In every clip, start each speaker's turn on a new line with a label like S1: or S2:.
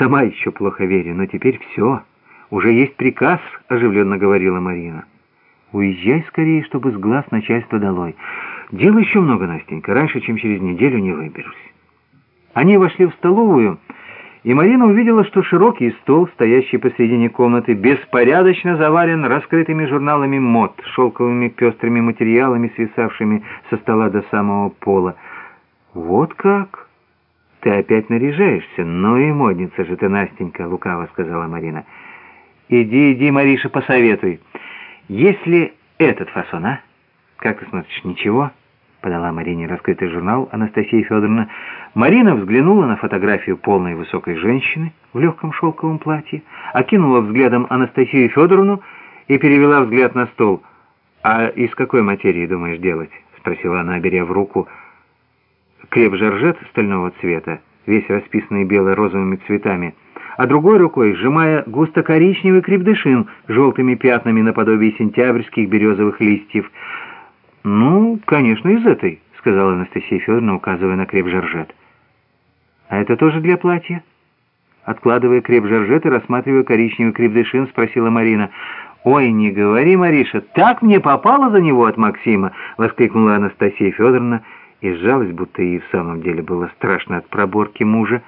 S1: Сама еще плохо верю, но теперь все. Уже есть приказ, оживленно говорила Марина. Уезжай скорее, чтобы с глаз начальства долой. Дел еще много, Настенька, раньше, чем через неделю не выберусь. Они вошли в столовую, и Марина увидела, что широкий стол, стоящий посредине комнаты, беспорядочно завален раскрытыми журналами мод, шелковыми пестрыми материалами, свисавшими со стола до самого пола. «Вот как? Ты опять наряжаешься? Ну и модница же ты, Настенька!» — лукаво сказала Марина. «Иди, иди, Мариша, посоветуй. Если этот фасон, а? Как ты смотришь, ничего?» — подала Марине раскрытый журнал Анастасия Федоровна. Марина взглянула на фотографию полной высокой женщины в легком шелковом платье, окинула взглядом Анастасию Федоровну и перевела взгляд на стол. «А из какой материи думаешь делать?» — спросила она, беря в руку креп-жаржет стального цвета, весь расписанный бело-розовыми цветами, а другой рукой сжимая густо-коричневый крепдышин желтыми пятнами наподобие сентябрьских березовых листьев — «Ну, конечно, из этой», — сказала Анастасия Федоровна, указывая на креп-жаржет. «А это тоже для платья?» Откладывая креп-жаржет и рассматривая коричневый крепдышин, спросила Марина. «Ой, не говори, Мариша, так мне попало за него от Максима!» — воскликнула Анастасия Федоровна и сжалась, будто ей в самом деле было страшно от проборки мужа.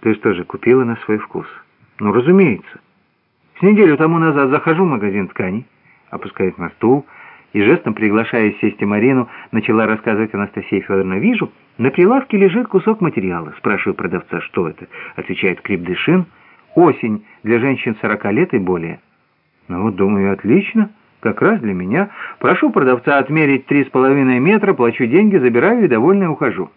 S1: «Ты что же, купила на свой вкус?» «Ну, разумеется. С неделю тому назад захожу в магазин тканей, опускает на стул, — и жестом приглашая сесть Марину, начала рассказывать Анастасия Федоровна. «Вижу, на прилавке лежит кусок материала. Спрашиваю продавца, что это?» Отвечает Крипдышин. «Осень для женщин 40 лет и более». «Ну вот, думаю, отлично. Как раз для меня. Прошу продавца отмерить три с половиной метра, плачу деньги, забираю и довольно ухожу».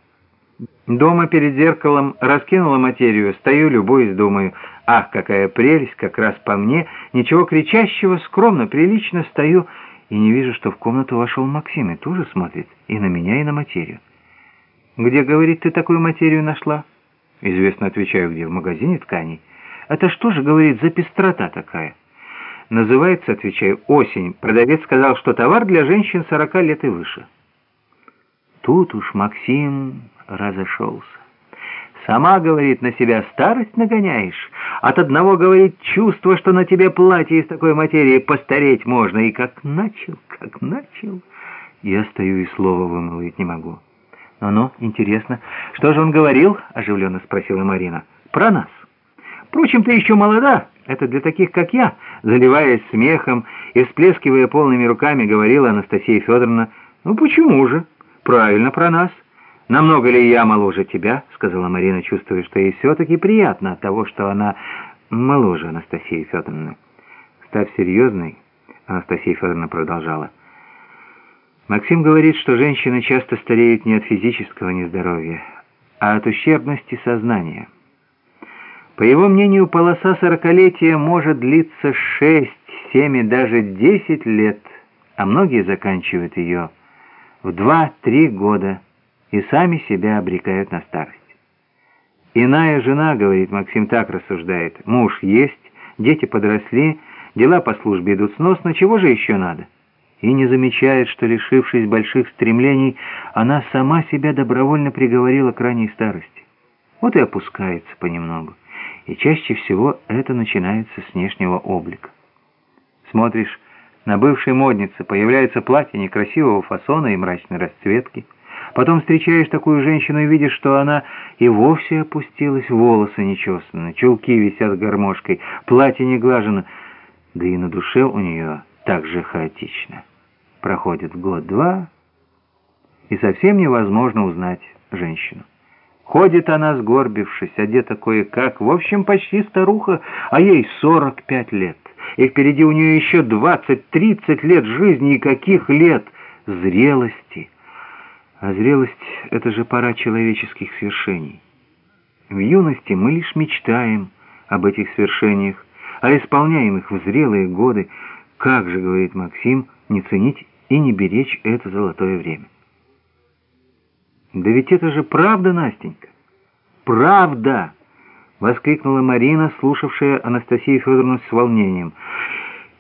S1: Дома перед зеркалом раскинула материю, стою, любуюсь, думаю, ах, какая прелесть, как раз по мне, ничего кричащего, скромно, прилично стою, и не вижу, что в комнату вошел Максим и тоже смотрит и на меня, и на материю. «Где, — говорит, — ты такую материю нашла?» «Известно, отвечаю, где, в магазине тканей». «Это что же, — говорит, — за пестрота такая?» «Называется, — отвечаю, — осень. Продавец сказал, что товар для женщин сорока лет и выше». Тут уж Максим разошелся. Сама, говорит, на себя старость нагоняешь. От одного, говорит, чувство, что на тебе платье из такой материи постареть можно. И как начал, как начал. Я стою и слова вымолвить не могу. «Ну-ну, интересно, что же он говорил?» — оживленно спросила Марина. «Про нас. Впрочем, ты еще молода. Это для таких, как я». Заливаясь смехом и всплескивая полными руками, говорила Анастасия Федоровна. «Ну почему же? Правильно про нас». «Намного ли я моложе тебя?» — сказала Марина, чувствуя, что ей все-таки приятно от того, что она моложе Анастасии Федоровны. «Став серьезной», — Анастасия Федоровна продолжала. «Максим говорит, что женщины часто стареют не от физического нездоровья, а от ущербности сознания. По его мнению, полоса сорокалетия может длиться шесть, семь и даже десять лет, а многие заканчивают ее в два-три года» и сами себя обрекают на старость. Иная жена, говорит Максим, так рассуждает, муж есть, дети подросли, дела по службе идут сносно, чего же еще надо? И не замечает, что, лишившись больших стремлений, она сама себя добровольно приговорила к ранней старости. Вот и опускается понемногу. И чаще всего это начинается с внешнего облика. Смотришь, на бывшей моднице появляется платье некрасивого фасона и мрачной расцветки – Потом встречаешь такую женщину и видишь, что она и вовсе опустилась, волосы нечесаны, чулки висят гармошкой, платье не глажено, да и на душе у нее так же хаотично. Проходит год-два, и совсем невозможно узнать женщину. Ходит она, сгорбившись, одета кое-как, в общем, почти старуха, а ей 45 лет. И впереди у нее еще 20-30 лет жизни, и каких лет зрелости – а зрелость — это же пора человеческих свершений. В юности мы лишь мечтаем об этих свершениях, а исполняем их в зрелые годы. Как же, говорит Максим, не ценить и не беречь это золотое время? «Да ведь это же правда, Настенька! Правда!» — воскликнула Марина, слушавшая Анастасию Федоровну с волнением.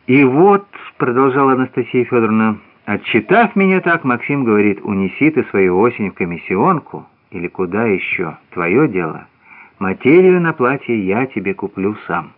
S1: «И вот», — продолжала Анастасия Федоровна, — Отчитав меня так, Максим говорит, унеси ты свою осень в комиссионку или куда еще, твое дело. Материю на платье я тебе куплю сам».